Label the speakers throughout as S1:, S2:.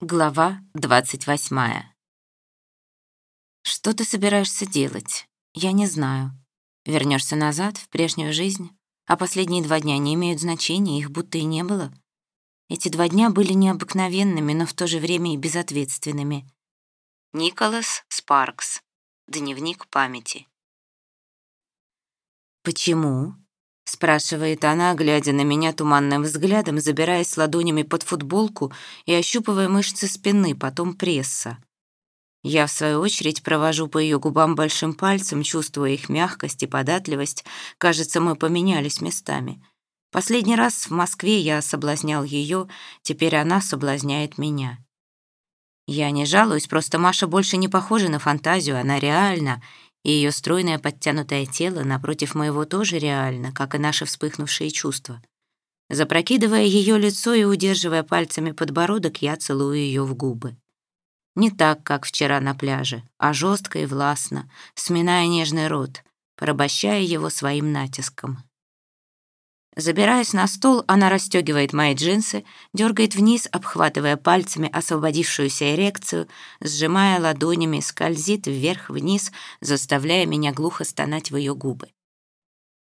S1: Глава 28. Что ты собираешься делать? Я не знаю. Вернешься назад, в прежнюю жизнь? А последние два дня не имеют значения, их будто и не было. Эти два дня были необыкновенными, но в то же время и безответственными. Николас Спаркс. Дневник памяти. Почему? — спрашивает она, глядя на меня туманным взглядом, забираясь ладонями под футболку и ощупывая мышцы спины, потом пресса. Я, в свою очередь, провожу по ее губам большим пальцем, чувствуя их мягкость и податливость. Кажется, мы поменялись местами. Последний раз в Москве я соблазнял ее, теперь она соблазняет меня. Я не жалуюсь, просто Маша больше не похожа на фантазию, она реальна, и ее стройное подтянутое тело напротив моего тоже реально, как и наши вспыхнувшие чувства. Запрокидывая ее лицо и удерживая пальцами подбородок, я целую ее в губы. Не так, как вчера на пляже, а жестко и властно, сминая нежный рот, порабощая его своим натиском. Забираясь на стол, она расстегивает мои джинсы, дергает вниз, обхватывая пальцами освободившуюся эрекцию, сжимая ладонями, скользит вверх-вниз, заставляя меня глухо стонать в ее губы.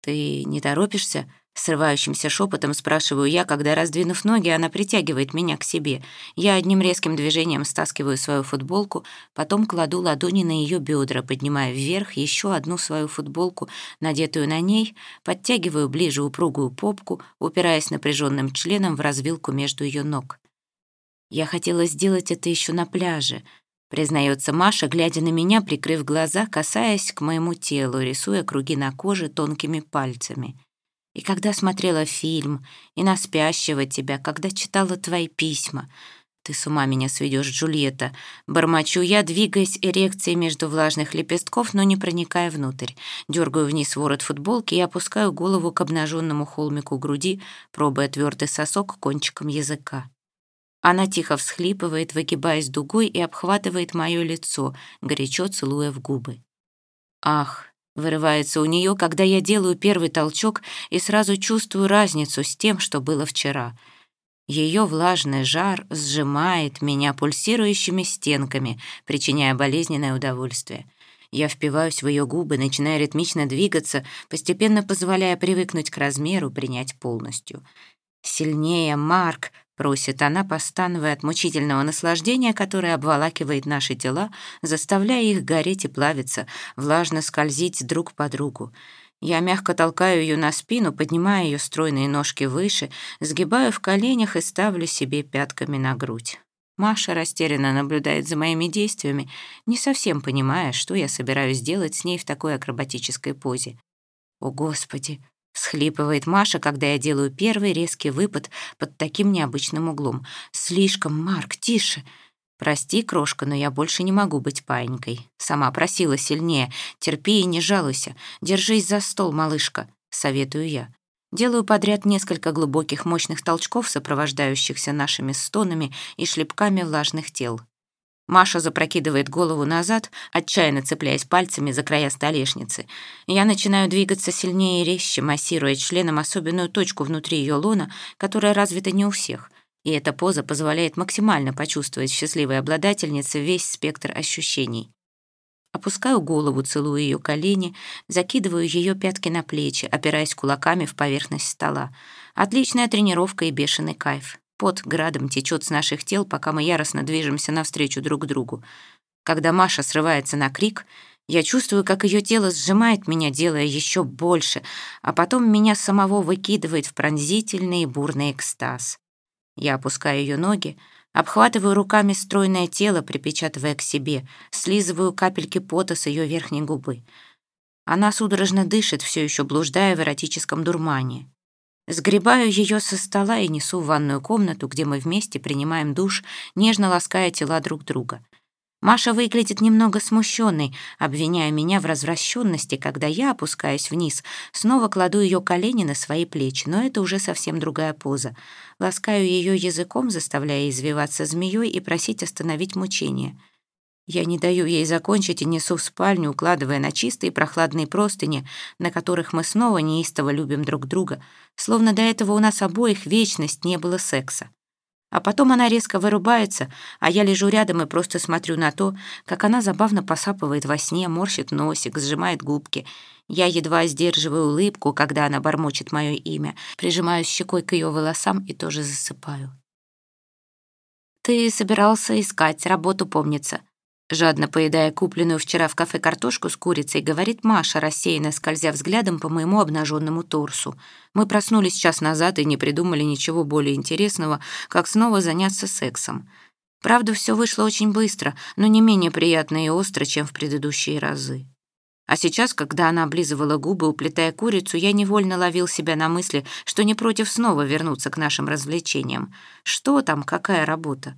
S1: «Ты не торопишься?» Срывающимся шепотом спрашиваю я, когда, раздвинув ноги, она притягивает меня к себе. Я одним резким движением стаскиваю свою футболку, потом кладу ладони на ее бедра, поднимая вверх еще одну свою футболку, надетую на ней, подтягиваю ближе упругую попку, упираясь напряженным членом в развилку между ее ног. Я хотела сделать это еще на пляже, признается Маша, глядя на меня, прикрыв глаза, касаясь к моему телу, рисуя круги на коже тонкими пальцами. И когда смотрела фильм, и на спящего тебя, когда читала твои письма. Ты с ума меня сведешь, Джульетта. Бормочу я, двигаясь эрекцией между влажных лепестков, но не проникая внутрь. Дергаю вниз ворот футболки и опускаю голову к обнаженному холмику груди, пробуя твердый сосок кончиком языка. Она тихо всхлипывает, выгибаясь дугой и обхватывает мое лицо, горячо целуя в губы. Ах, Вырывается у нее, когда я делаю первый толчок и сразу чувствую разницу с тем, что было вчера. Ее влажный жар сжимает меня пульсирующими стенками, причиняя болезненное удовольствие. Я впиваюсь в ее губы, начиная ритмично двигаться, постепенно позволяя привыкнуть к размеру, принять полностью. «Сильнее, Марк!» Просит она, постановая от мучительного наслаждения, которое обволакивает наши тела, заставляя их гореть и плавиться, влажно скользить друг по другу. Я мягко толкаю ее на спину, поднимаю ее стройные ножки выше, сгибаю в коленях и ставлю себе пятками на грудь. Маша растерянно наблюдает за моими действиями, не совсем понимая, что я собираюсь делать с ней в такой акробатической позе. «О, Господи!» Схлипывает Маша, когда я делаю первый резкий выпад под таким необычным углом. «Слишком, Марк, тише!» «Прости, крошка, но я больше не могу быть паинькой. Сама просила сильнее. Терпи и не жалуйся. Держись за стол, малышка», — советую я. Делаю подряд несколько глубоких мощных толчков, сопровождающихся нашими стонами и шлепками влажных тел. Маша запрокидывает голову назад, отчаянно цепляясь пальцами за края столешницы. Я начинаю двигаться сильнее и резче, массируя членом особенную точку внутри ее лона, которая развита не у всех. И эта поза позволяет максимально почувствовать счастливой обладательнице весь спектр ощущений. Опускаю голову, целую ее колени, закидываю ее пятки на плечи, опираясь кулаками в поверхность стола. Отличная тренировка и бешеный кайф. Пот градом течет с наших тел, пока мы яростно движемся навстречу друг другу. Когда Маша срывается на крик, я чувствую, как ее тело сжимает меня, делая еще больше, а потом меня самого выкидывает в пронзительный и бурный экстаз. Я опускаю ее ноги, обхватываю руками стройное тело, припечатывая к себе, слизываю капельки пота с ее верхней губы. Она судорожно дышит, все еще блуждая в эротическом дурмане. Сгребаю ее со стола и несу в ванную комнату, где мы вместе принимаем душ, нежно лаская тела друг друга. Маша выглядит немного смущенной, обвиняя меня в развращенности, когда я, опускаясь вниз, снова кладу ее колени на свои плечи, но это уже совсем другая поза. Ласкаю ее языком, заставляя извиваться змеей и просить остановить мучение. Я не даю ей закончить и несу в спальню, укладывая на чистые прохладные простыни, на которых мы снова неистово любим друг друга, словно до этого у нас обоих вечность не было секса. А потом она резко вырубается, а я лежу рядом и просто смотрю на то, как она забавно посапывает во сне, морщит носик, сжимает губки. Я едва сдерживаю улыбку, когда она бормочет мое имя, прижимаюсь щекой к ее волосам и тоже засыпаю. «Ты собирался искать работу, помнится», Жадно поедая купленную вчера в кафе картошку с курицей, говорит Маша, рассеянно скользя взглядом по моему обнаженному торсу. Мы проснулись час назад и не придумали ничего более интересного, как снова заняться сексом. Правда, все вышло очень быстро, но не менее приятно и остро, чем в предыдущие разы. А сейчас, когда она облизывала губы, уплетая курицу, я невольно ловил себя на мысли, что не против снова вернуться к нашим развлечениям. Что там, какая работа?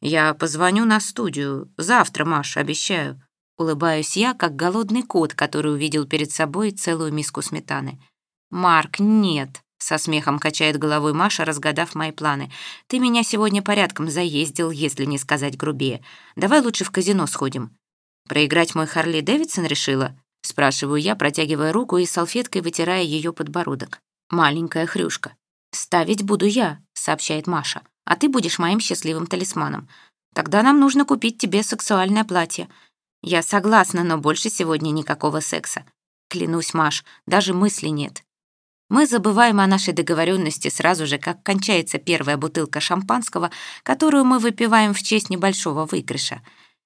S1: «Я позвоню на студию. Завтра, Маша, обещаю». Улыбаюсь я, как голодный кот, который увидел перед собой целую миску сметаны. «Марк, нет», — со смехом качает головой Маша, разгадав мои планы. «Ты меня сегодня порядком заездил, если не сказать грубее. Давай лучше в казино сходим». «Проиграть мой Харли Дэвидсон решила?» — спрашиваю я, протягивая руку и салфеткой вытирая ее подбородок. «Маленькая хрюшка». «Ставить буду я», — сообщает Маша а ты будешь моим счастливым талисманом. Тогда нам нужно купить тебе сексуальное платье. Я согласна, но больше сегодня никакого секса. Клянусь, Маш, даже мысли нет. Мы забываем о нашей договоренности сразу же, как кончается первая бутылка шампанского, которую мы выпиваем в честь небольшого выигрыша.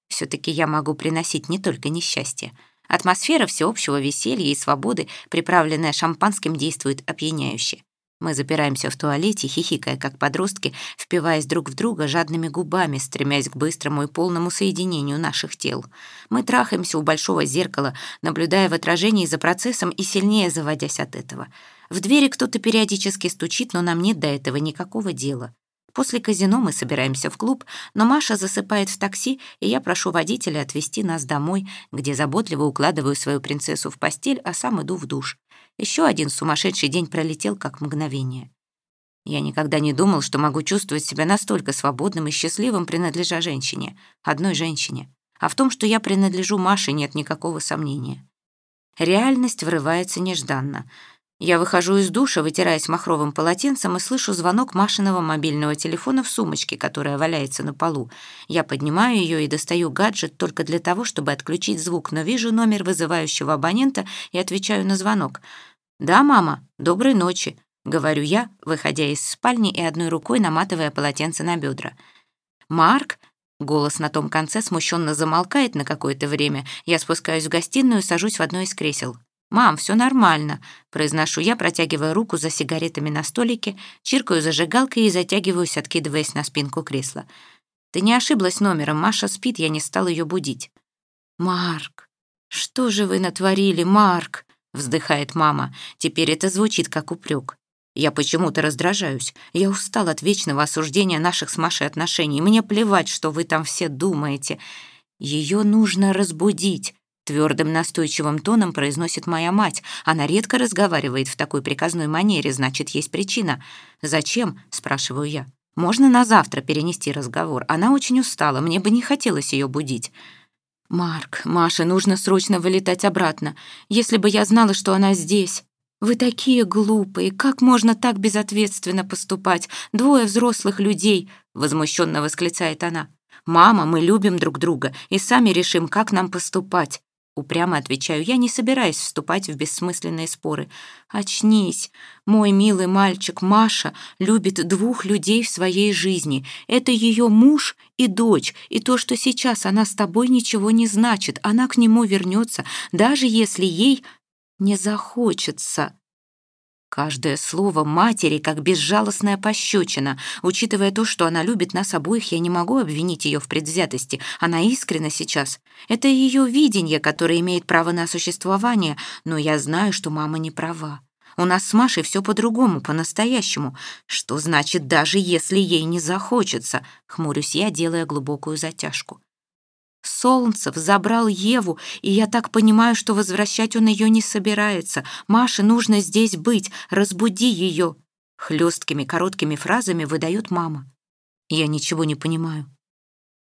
S1: все таки я могу приносить не только несчастье. Атмосфера всеобщего веселья и свободы, приправленная шампанским, действует опьяняюще. Мы запираемся в туалете, хихикая, как подростки, впиваясь друг в друга жадными губами, стремясь к быстрому и полному соединению наших тел. Мы трахаемся у большого зеркала, наблюдая в отражении за процессом и сильнее заводясь от этого. В двери кто-то периодически стучит, но нам нет до этого никакого дела. После казино мы собираемся в клуб, но Маша засыпает в такси, и я прошу водителя отвезти нас домой, где заботливо укладываю свою принцессу в постель, а сам иду в душ. Еще один сумасшедший день пролетел как мгновение. Я никогда не думал, что могу чувствовать себя настолько свободным и счастливым, принадлежа женщине, одной женщине. А в том, что я принадлежу Маше, нет никакого сомнения. Реальность врывается нежданно. Я выхожу из душа, вытираясь махровым полотенцем, и слышу звонок Машиного мобильного телефона в сумочке, которая валяется на полу. Я поднимаю ее и достаю гаджет только для того, чтобы отключить звук, но вижу номер вызывающего абонента и отвечаю на звонок. «Да, мама, доброй ночи», — говорю я, выходя из спальни и одной рукой наматывая полотенце на бедра. «Марк?» Голос на том конце смущенно замолкает на какое-то время. Я спускаюсь в гостиную и сажусь в одно из кресел. «Мам, все нормально», — произношу я, протягивая руку за сигаретами на столике, чиркаю зажигалкой и затягиваюсь, откидываясь на спинку кресла. «Ты не ошиблась номером, Маша спит, я не стал ее будить». «Марк, что же вы натворили, Марк?» — вздыхает мама. Теперь это звучит как упрек. Я почему-то раздражаюсь. Я устал от вечного осуждения наших с Машей отношений. Мне плевать, что вы там все думаете. Ее нужно разбудить. Твердым настойчивым тоном произносит моя мать. Она редко разговаривает в такой приказной манере, значит, есть причина. «Зачем?» — спрашиваю я. «Можно на завтра перенести разговор? Она очень устала, мне бы не хотелось ее будить». «Марк, Маше нужно срочно вылетать обратно. Если бы я знала, что она здесь...» «Вы такие глупые! Как можно так безответственно поступать? Двое взрослых людей!» — возмущенно восклицает она. «Мама, мы любим друг друга и сами решим, как нам поступать. Упрямо отвечаю, я не собираюсь вступать в бессмысленные споры. «Очнись! Мой милый мальчик Маша любит двух людей в своей жизни. Это ее муж и дочь, и то, что сейчас она с тобой, ничего не значит. Она к нему вернется, даже если ей не захочется». Каждое слово матери как безжалостная пощечина. Учитывая то, что она любит нас обоих, я не могу обвинить ее в предвзятости. Она искренна сейчас. Это ее видение, которое имеет право на существование, но я знаю, что мама не права. У нас с Машей все по-другому, по-настоящему. Что значит, даже если ей не захочется? Хмурюсь я, делая глубокую затяжку. Солнцев забрал Еву, и я так понимаю, что возвращать он ее не собирается. Маше нужно здесь быть, разбуди ее. Хлесткими короткими фразами выдает мама. Я ничего не понимаю.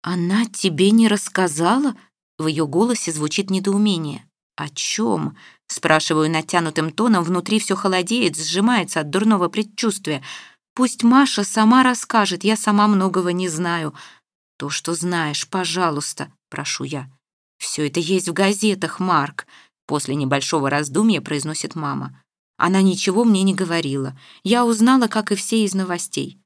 S1: «Она тебе не рассказала?» В ее голосе звучит недоумение. «О чем?» Спрашиваю натянутым тоном, внутри все холодеет, сжимается от дурного предчувствия. Пусть Маша сама расскажет, я сама многого не знаю. То, что знаешь, пожалуйста, прошу я. Все это есть в газетах, Марк. После небольшого раздумья произносит мама. Она ничего мне не говорила. Я узнала, как и все из новостей.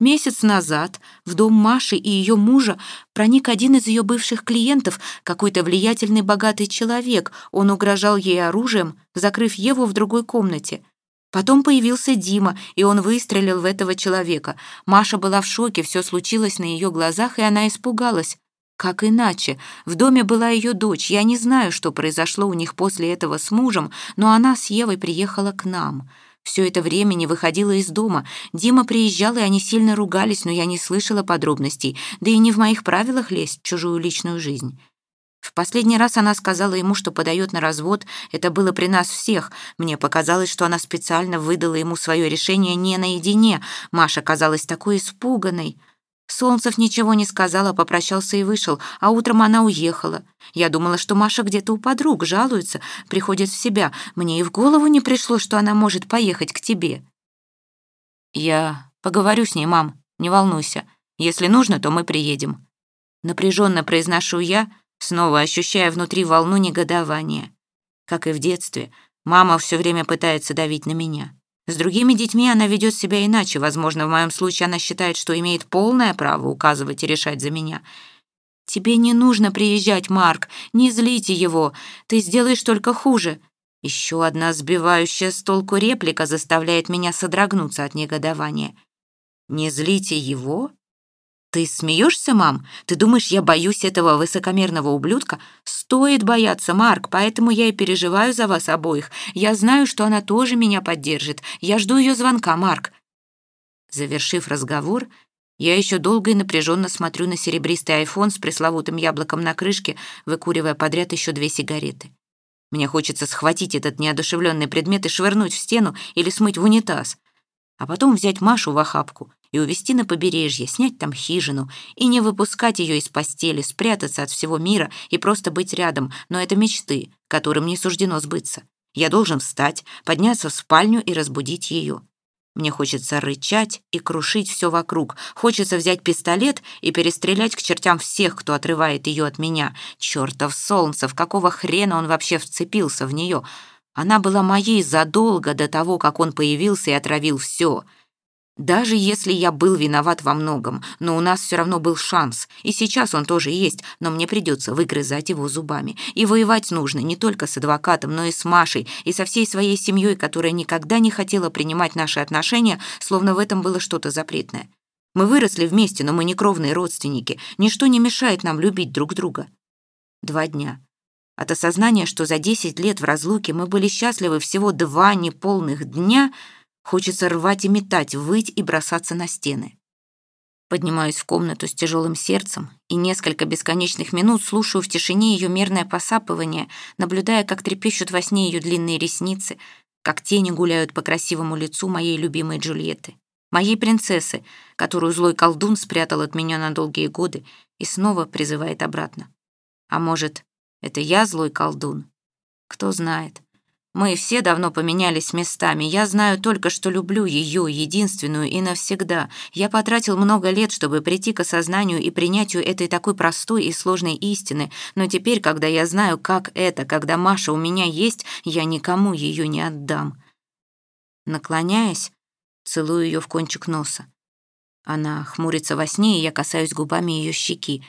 S1: Месяц назад в дом Маши и ее мужа проник один из ее бывших клиентов, какой-то влиятельный богатый человек. Он угрожал ей оружием, закрыв Еву в другой комнате. Потом появился Дима, и он выстрелил в этого человека. Маша была в шоке, все случилось на ее глазах, и она испугалась. Как иначе? В доме была ее дочь. Я не знаю, что произошло у них после этого с мужем, но она с Евой приехала к нам. Все это время не выходила из дома. Дима приезжал, и они сильно ругались, но я не слышала подробностей, да и не в моих правилах лезть в чужую личную жизнь. В последний раз она сказала ему, что подает на развод. Это было при нас всех. Мне показалось, что она специально выдала ему свое решение не наедине. Маша казалась такой испуганной. Солнцев ничего не сказала, попрощался и вышел, а утром она уехала. Я думала, что Маша где-то у подруг жалуется, приходит в себя. Мне и в голову не пришло, что она может поехать к тебе. Я поговорю с ней, мам, не волнуйся. Если нужно, то мы приедем. Напряженно произношу я, снова ощущая внутри волну негодования. Как и в детстве, мама все время пытается давить на меня. С другими детьми она ведет себя иначе. Возможно, в моем случае она считает, что имеет полное право указывать и решать за меня. «Тебе не нужно приезжать, Марк. Не злите его. Ты сделаешь только хуже». Еще одна сбивающая с толку реплика заставляет меня содрогнуться от негодования. «Не злите его?» «Ты смеешься, мам? Ты думаешь, я боюсь этого высокомерного ублюдка? Стоит бояться, Марк, поэтому я и переживаю за вас обоих. Я знаю, что она тоже меня поддержит. Я жду ее звонка, Марк». Завершив разговор, я еще долго и напряженно смотрю на серебристый айфон с пресловутым яблоком на крышке, выкуривая подряд еще две сигареты. Мне хочется схватить этот неодушевленный предмет и швырнуть в стену или смыть в унитаз, а потом взять Машу в охапку и увезти на побережье, снять там хижину и не выпускать ее из постели, спрятаться от всего мира и просто быть рядом. Но это мечты, которым не суждено сбыться. Я должен встать, подняться в спальню и разбудить ее. Мне хочется рычать и крушить все вокруг. Хочется взять пистолет и перестрелять к чертям всех, кто отрывает ее от меня. Чертов Солнцев, какого хрена он вообще вцепился в нее? Она была моей задолго до того, как он появился и отравил все — даже если я был виноват во многом, но у нас все равно был шанс. И сейчас он тоже есть, но мне придется выгрызать его зубами. И воевать нужно не только с адвокатом, но и с Машей, и со всей своей семьей, которая никогда не хотела принимать наши отношения, словно в этом было что-то запретное. Мы выросли вместе, но мы не кровные родственники. Ничто не мешает нам любить друг друга. Два дня. От осознания, что за десять лет в разлуке мы были счастливы всего два неполных дня — Хочется рвать и метать, выть и бросаться на стены. Поднимаюсь в комнату с тяжелым сердцем и несколько бесконечных минут слушаю в тишине ее мерное посапывание, наблюдая, как трепещут во сне ее длинные ресницы, как тени гуляют по красивому лицу моей любимой Джульетты, моей принцессы, которую злой колдун спрятал от меня на долгие годы и снова призывает обратно. А может, это я злой колдун? Кто знает. Мы все давно поменялись местами. Я знаю только, что люблю ее, единственную и навсегда. Я потратил много лет, чтобы прийти к осознанию и принятию этой такой простой и сложной истины. Но теперь, когда я знаю, как это, когда Маша у меня есть, я никому ее не отдам. Наклоняясь, целую ее в кончик носа. Она хмурится во сне, и я касаюсь губами ее щеки.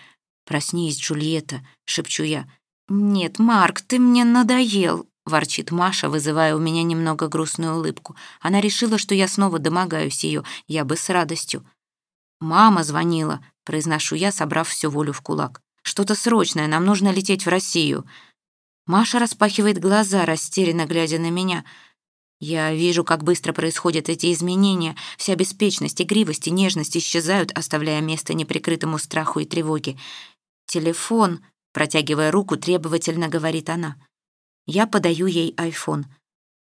S1: «Проснись, Джульетта», — шепчу я. «Нет, Марк, ты мне надоел», ворчит Маша, вызывая у меня немного грустную улыбку. Она решила, что я снова домогаюсь ее, я бы с радостью. «Мама звонила», — произношу я, собрав всю волю в кулак. «Что-то срочное, нам нужно лететь в Россию». Маша распахивает глаза, растерянно глядя на меня. Я вижу, как быстро происходят эти изменения. Вся беспечность, игривость и нежность исчезают, оставляя место неприкрытому страху и тревоге. «Телефон», — протягивая руку, требовательно говорит она. Я подаю ей айфон.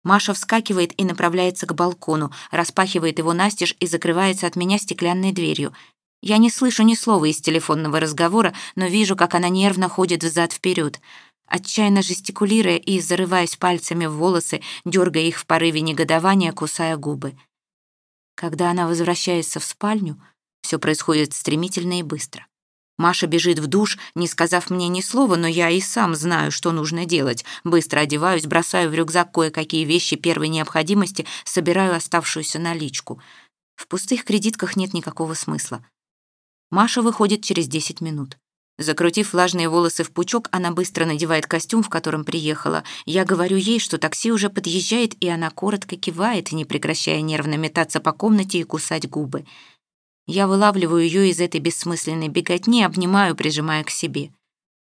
S1: Маша вскакивает и направляется к балкону, распахивает его настежь и закрывается от меня стеклянной дверью. Я не слышу ни слова из телефонного разговора, но вижу, как она нервно ходит взад-вперед. Отчаянно жестикулируя и зарываясь пальцами в волосы, дергая их в порыве негодования, кусая губы. Когда она возвращается в спальню, все происходит стремительно и быстро. Маша бежит в душ, не сказав мне ни слова, но я и сам знаю, что нужно делать. Быстро одеваюсь, бросаю в рюкзак кое-какие вещи первой необходимости, собираю оставшуюся наличку. В пустых кредитках нет никакого смысла. Маша выходит через 10 минут. Закрутив влажные волосы в пучок, она быстро надевает костюм, в котором приехала. Я говорю ей, что такси уже подъезжает, и она коротко кивает, не прекращая нервно метаться по комнате и кусать губы. Я вылавливаю ее из этой бессмысленной беготни, обнимаю, прижимая к себе.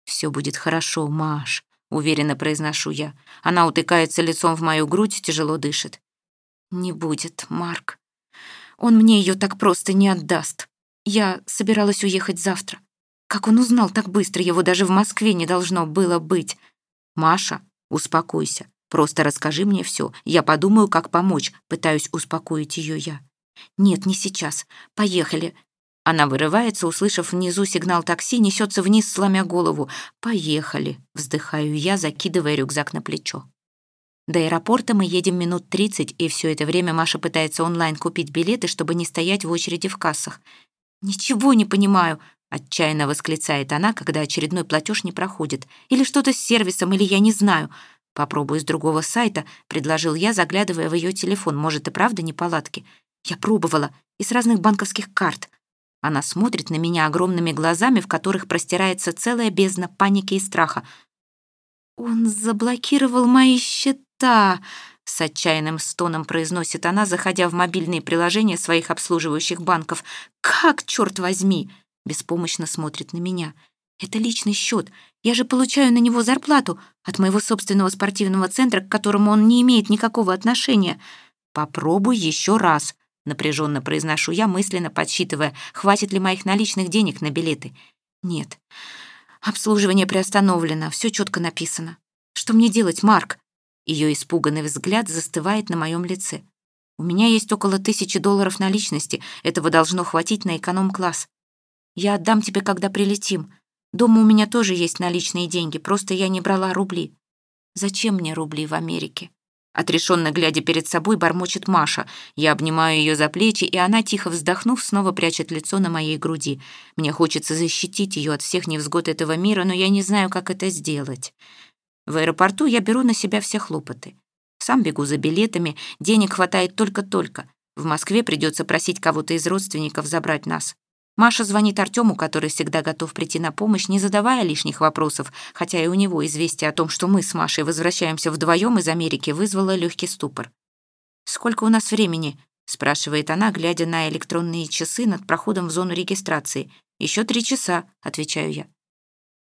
S1: «Все будет хорошо, Маш», — уверенно произношу я. Она утыкается лицом в мою грудь, тяжело дышит. «Не будет, Марк. Он мне ее так просто не отдаст. Я собиралась уехать завтра. Как он узнал так быстро, его даже в Москве не должно было быть. Маша, успокойся. Просто расскажи мне все. Я подумаю, как помочь. Пытаюсь успокоить ее я. «Нет, не сейчас. Поехали». Она вырывается, услышав внизу сигнал такси, несется вниз, сломя голову. «Поехали», — вздыхаю я, закидывая рюкзак на плечо. До аэропорта мы едем минут 30, и все это время Маша пытается онлайн купить билеты, чтобы не стоять в очереди в кассах. «Ничего не понимаю», — отчаянно восклицает она, когда очередной платеж не проходит. «Или что-то с сервисом, или я не знаю. Попробую с другого сайта», — предложил я, заглядывая в ее телефон. «Может, и правда неполадки?» Я пробовала, из разных банковских карт. Она смотрит на меня огромными глазами, в которых простирается целая бездна паники и страха. «Он заблокировал мои счета», — с отчаянным стоном произносит она, заходя в мобильные приложения своих обслуживающих банков. «Как, черт возьми!» — беспомощно смотрит на меня. «Это личный счет. Я же получаю на него зарплату от моего собственного спортивного центра, к которому он не имеет никакого отношения. Попробуй еще раз», Напряженно произношу я, мысленно подсчитывая, хватит ли моих наличных денег на билеты. Нет. Обслуживание приостановлено, все четко написано. Что мне делать, Марк? Ее испуганный взгляд застывает на моем лице. У меня есть около тысячи долларов наличности, этого должно хватить на эконом-класс. Я отдам тебе, когда прилетим. Дома у меня тоже есть наличные деньги, просто я не брала рубли. Зачем мне рубли в Америке? Отрешенно глядя перед собой, бормочет Маша. Я обнимаю ее за плечи, и она, тихо вздохнув, снова прячет лицо на моей груди. Мне хочется защитить ее от всех невзгод этого мира, но я не знаю, как это сделать. В аэропорту я беру на себя все хлопоты. Сам бегу за билетами, денег хватает только-только. В Москве придется просить кого-то из родственников забрать нас. Маша звонит Артему, который всегда готов прийти на помощь, не задавая лишних вопросов, хотя и у него известие о том, что мы с Машей возвращаемся вдвоем из Америки, вызвало легкий ступор. «Сколько у нас времени?» — спрашивает она, глядя на электронные часы над проходом в зону регистрации. «Еще три часа», — отвечаю я.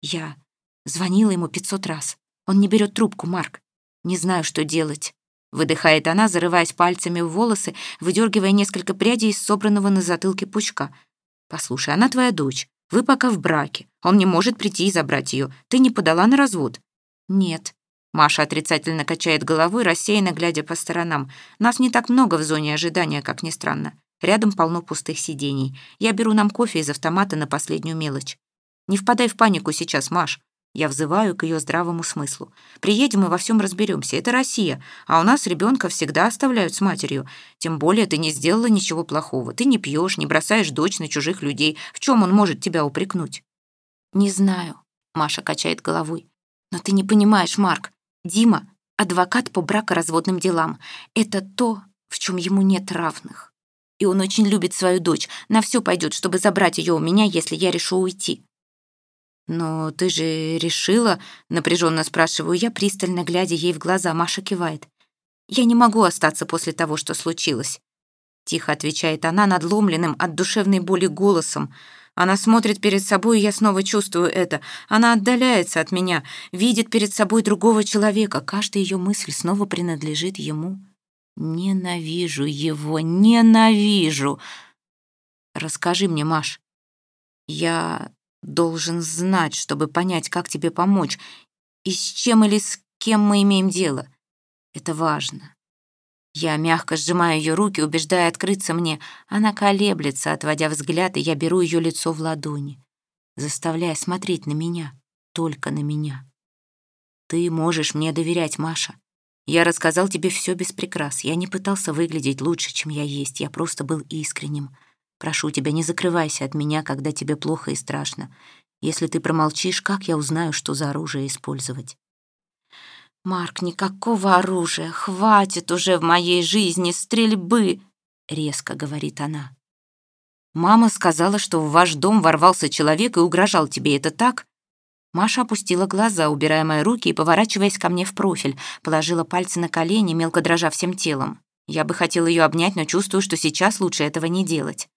S1: Я звонила ему пятьсот раз. Он не берет трубку, Марк. Не знаю, что делать. Выдыхает она, зарываясь пальцами в волосы, выдергивая несколько прядей из собранного на затылке пучка — «Послушай, она твоя дочь. Вы пока в браке. Он не может прийти и забрать ее. Ты не подала на развод?» «Нет». Маша отрицательно качает головой, рассеянно глядя по сторонам. «Нас не так много в зоне ожидания, как ни странно. Рядом полно пустых сидений. Я беру нам кофе из автомата на последнюю мелочь. Не впадай в панику сейчас, Маш. Я взываю к ее здравому смыслу. Приедем и во всем разберемся. Это Россия, а у нас ребенка всегда оставляют с матерью. Тем более ты не сделала ничего плохого. Ты не пьешь, не бросаешь дочь на чужих людей. В чем он может тебя упрекнуть? Не знаю, Маша качает головой. Но ты не понимаешь, Марк. Дима — адвокат по бракоразводным делам. Это то, в чем ему нет равных. И он очень любит свою дочь. На все пойдет, чтобы забрать ее у меня, если я решу уйти. «Но ты же решила?» — напряженно спрашиваю я, пристально глядя ей в глаза. Маша кивает. «Я не могу остаться после того, что случилось». Тихо отвечает она надломленным от душевной боли голосом. Она смотрит перед собой, и я снова чувствую это. Она отдаляется от меня, видит перед собой другого человека. Каждая ее мысль снова принадлежит ему. Ненавижу его, ненавижу. Расскажи мне, Маш. Я должен знать, чтобы понять, как тебе помочь, и с чем или с кем мы имеем дело. Это важно. Я мягко сжимаю ее руки, убеждая открыться мне. Она колеблется, отводя взгляд, и я беру ее лицо в ладони, заставляя смотреть на меня, только на меня. Ты можешь мне доверять, Маша. Я рассказал тебе все без прикрас. Я не пытался выглядеть лучше, чем я есть. Я просто был искренним. Прошу тебя, не закрывайся от меня, когда тебе плохо и страшно. Если ты промолчишь, как я узнаю, что за оружие использовать? «Марк, никакого оружия! Хватит уже в моей жизни стрельбы!» — резко говорит она. «Мама сказала, что в ваш дом ворвался человек и угрожал тебе. Это так?» Маша опустила глаза, убирая мои руки и поворачиваясь ко мне в профиль, положила пальцы на колени, мелко дрожа всем телом. Я бы хотела ее обнять, но чувствую, что сейчас лучше этого не делать.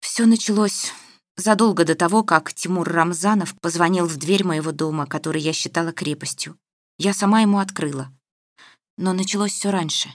S1: Все началось задолго до того, как Тимур Рамзанов позвонил в дверь моего дома, который я считала крепостью. Я сама ему открыла. Но началось все раньше.